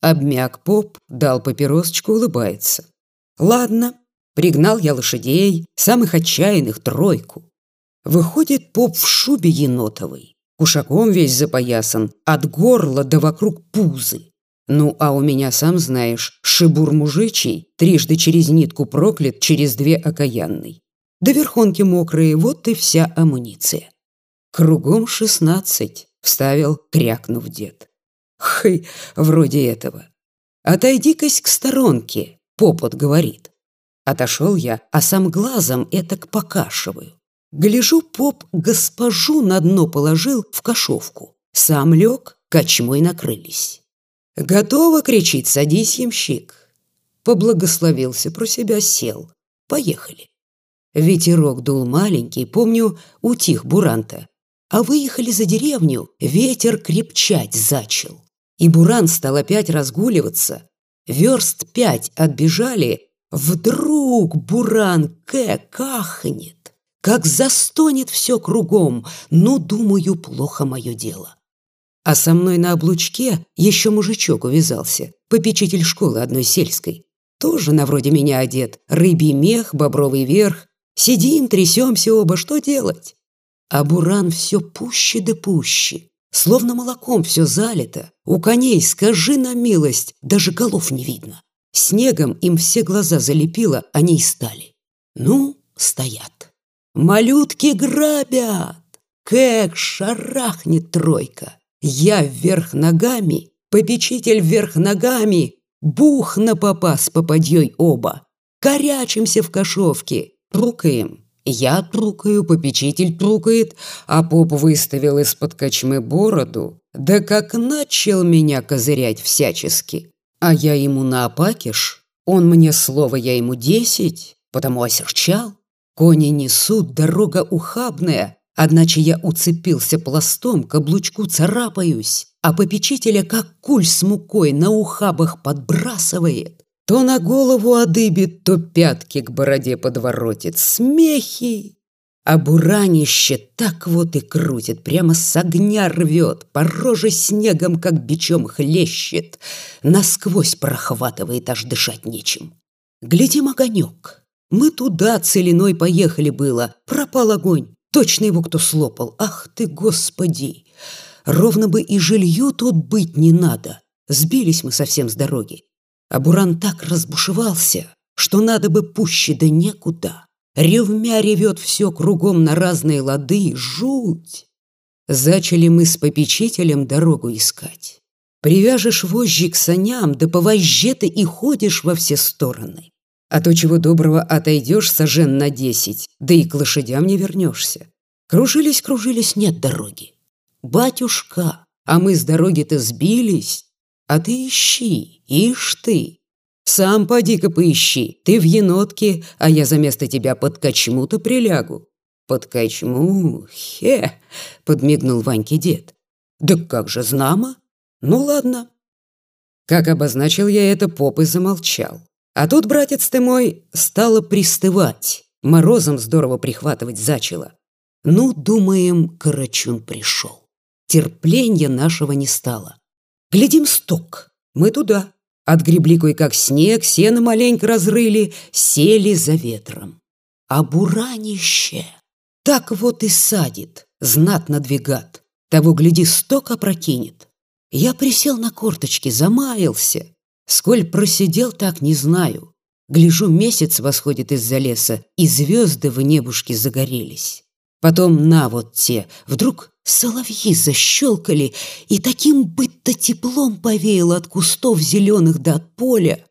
Обмяк поп, дал папиросочку, улыбается. Ладно, пригнал я лошадей, самых отчаянных, тройку. Выходит поп в шубе енотовой, кушаком весь запоясан, от горла до вокруг пузы. Ну, а у меня, сам знаешь, шибур мужичий, трижды через нитку проклят, через две окаянный. До верхонки мокрые, вот и вся амуниция. Кругом шестнадцать, вставил, крякнув дед. Хы, вроде этого. Отойди-кась к сторонке, попот говорит. Отошел я, а сам глазом этак покашиваю. Гляжу, поп госпожу на дно положил в кошовку. Сам лег, кочмой накрылись. «Готово!» — кричит, «садись, ямщик!» Поблагословился, про себя сел. Поехали. Ветерок дул маленький, помню, утих буранта. А выехали за деревню, ветер крепчать зачел. И буран стал опять разгуливаться. Верст пять отбежали, вдруг буран кэ кахнет. Как застонет все кругом, ну, думаю, плохо мое дело. А со мной на облучке еще мужичок увязался, попечитель школы одной сельской. Тоже на вроде меня одет, рыбий мех, бобровый верх. Сидим, трясемся оба, что делать? А буран все пуще да пуще, словно молоком все залито. У коней, скажи на милость, даже голов не видно. Снегом им все глаза залепило, они и стали. Ну, стоят. Малютки грабят. Как шарахнет тройка. Я вверх ногами, попечитель вверх ногами, бух на попа с попадьей оба. Корячимся в кошовке, трукаем. Я трукаю, попечитель трукает, а поп выставил из-под кочмы бороду. Да как начал меня козырять всячески. А я ему на опакиш, он мне слово, я ему десять, потому осерчал. Кони несут, дорога ухабная, Одначе я уцепился пластом, каблучку царапаюсь, а попечителя как куль с мукой на ухабах подбрасывает. То на голову одыбит, то пятки к бороде подворотит. Смехи! А буранище так вот и крутит, прямо с огня рвет, по роже снегом, как бичом хлещет, насквозь прохватывает, аж дышать нечем. Глядим огонек. Мы туда целиной поехали было, пропал огонь. Точно его кто слопал. Ах ты, господи! Ровно бы и жилью тут быть не надо. Сбились мы совсем с дороги. А Буран так разбушевался, что надо бы пуще да некуда. Ревмя ревет все кругом на разные лады. Жуть! Зачали мы с попечителем дорогу искать. Привяжешь вожжи к саням, да по ты и ходишь во все стороны. А то чего доброго отойдешь сожен на десять, да и к лошадям не вернешься. Кружились, кружились, нет дороги. Батюшка, а мы с дороги-то сбились. А ты ищи, ишь ты. Сам поди-ка поищи, ты в енотке, а я за место тебя под кочму-то прилягу. Под кочму, хе, подмигнул Ваньке дед. Да как же, знамо? Ну ладно. Как обозначил я это, поп и замолчал. А тут, братец ты мой, стало пристывать, морозом здорово прихватывать зачело. Ну, думаем, Карачун пришел. Терпления нашего не стало. Глядим сток, мы туда. Отгребли кое-как снег, сено маленько разрыли, сели за ветром. А буранище так вот и садит, знатно двигат. Того, гляди, сток опрокинет. Я присел на корточки, замаялся. Сколь просидел так, не знаю. Гляжу, месяц восходит из-за леса, и звезды в небушке загорелись. Потом на вот те, вдруг соловьи защелкали, и таким быть-то теплом повеяло от кустов зеленых до поля.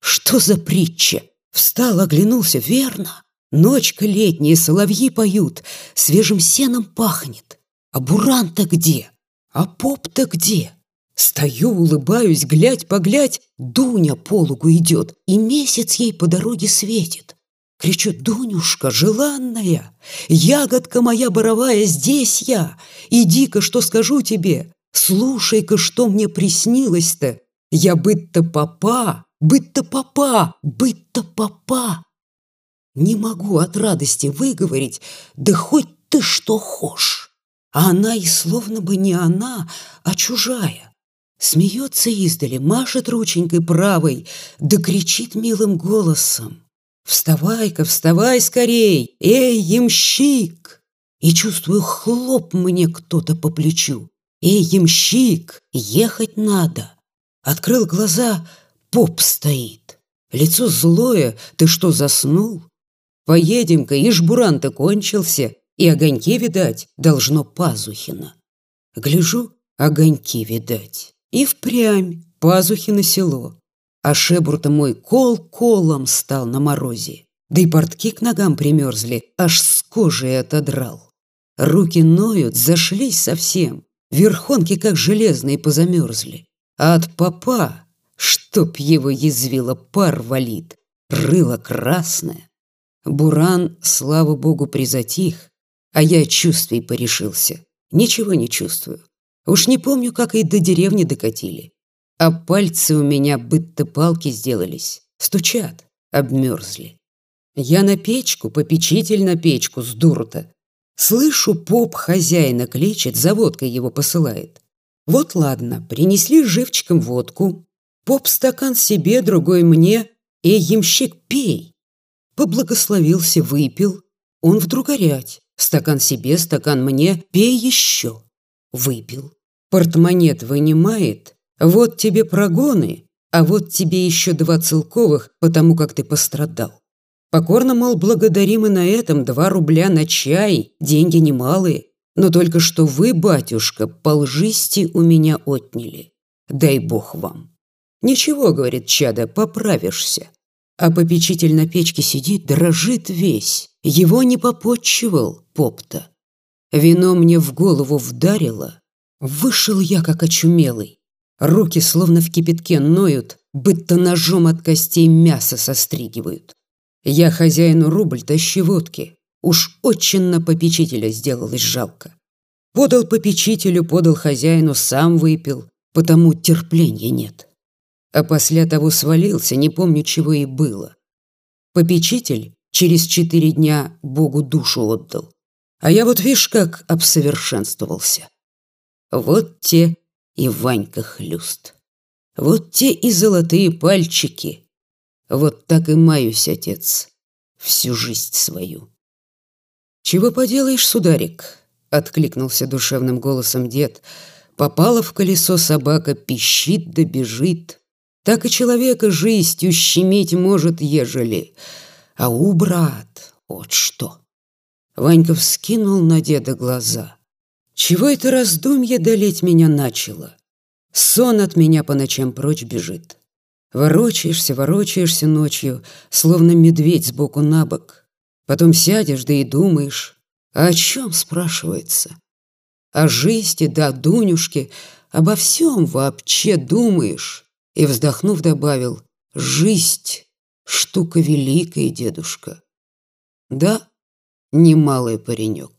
Что за притча? Встал, оглянулся, верно. Ночка летняя, соловьи поют, свежим сеном пахнет. А буран-то где? А поп-то где? Стою, улыбаюсь, глядь, поглядь, Дуня полугу идет, и месяц ей по дороге светит. Кричу, Дунюшка, желанная, ягодка моя боровая, здесь я. Иди-ка, что скажу тебе, слушай-ка, что мне приснилось-то. Я быть-то папа, быть-то папа, быть-то папа. Не могу от радости выговорить, да хоть ты что хошь. А она и словно бы не она, а чужая. Смеется издали, машет рученькой правой, да кричит милым голосом. «Вставай-ка, вставай скорей! Эй, ямщик!» И чувствую, хлоп мне кто-то по плечу. «Эй, ямщик, ехать надо!» Открыл глаза, поп стоит. Лицо злое, ты что, заснул? Поедем-ка, и жбуран-то кончился, и огоньки, видать, должно Пазухина. Гляжу, огоньки, видать. И впрямь Пазухино село. А шебур-то мой кол колом стал на морозе. Да и портки к ногам примерзли, аж с кожи отодрал. Руки ноют, зашлись совсем. Верхонки, как железные, позамерзли. А от попа, чтоб его язвило, пар валит, рыло красное. Буран, слава богу, призатих, а я чувствий порешился. Ничего не чувствую. Уж не помню, как и до деревни докатили. А пальцы у меня будто палки сделались. Стучат, обмерзли. Я на печку, попечитель на печку, с дуру-то. Слышу, поп хозяина кличет, за водкой его посылает. Вот ладно, принесли живчиком водку. Поп стакан себе, другой мне. И ямщик пей. Поблагословился, выпил. Он вдруг орять. Стакан себе, стакан мне, пей еще. Выпил. Портмонет вынимает. Вот тебе прогоны, а вот тебе еще два целковых, потому как ты пострадал. Покорно, мол, благодарим и на этом два рубля на чай, деньги немалые. Но только что вы, батюшка, полжисти у меня отняли. Дай бог вам. Ничего, говорит чада, поправишься. А попечитель на печке сидит, дрожит весь. Его не попотчевал попта. Вино мне в голову вдарило. Вышел я, как очумелый. Руки словно в кипятке ноют, будто ножом от костей мясо состригивают. Я хозяину рубль тащи водки. Уж очень на попечителя сделалось жалко. Подал попечителю, подал хозяину, сам выпил, потому терпления нет. А после того свалился, не помню, чего и было. Попечитель через четыре дня Богу душу отдал. А я вот, видишь, как обсовершенствовался. Вот те и Ванька хлюст. Вот те и золотые пальчики. Вот так и маюсь, отец, всю жизнь свою. «Чего поделаешь, сударик?» — откликнулся душевным голосом дед. «Попала в колесо собака, пищит да бежит. Так и человека жизнью щемить может, ежели. А у брат, вот что!» Ванька вскинул на деда глаза. «Чего это раздумье долеть меня начало? Сон от меня по ночам прочь бежит. Ворочаешься, ворочаешься ночью, словно медведь сбоку на бок. Потом сядешь, да и думаешь. А о чем спрашивается? О жизни, да Дунюшке, обо всем вообще думаешь. И, вздохнув, добавил, жизнь — штука великая, дедушка. Да, немалый паренек.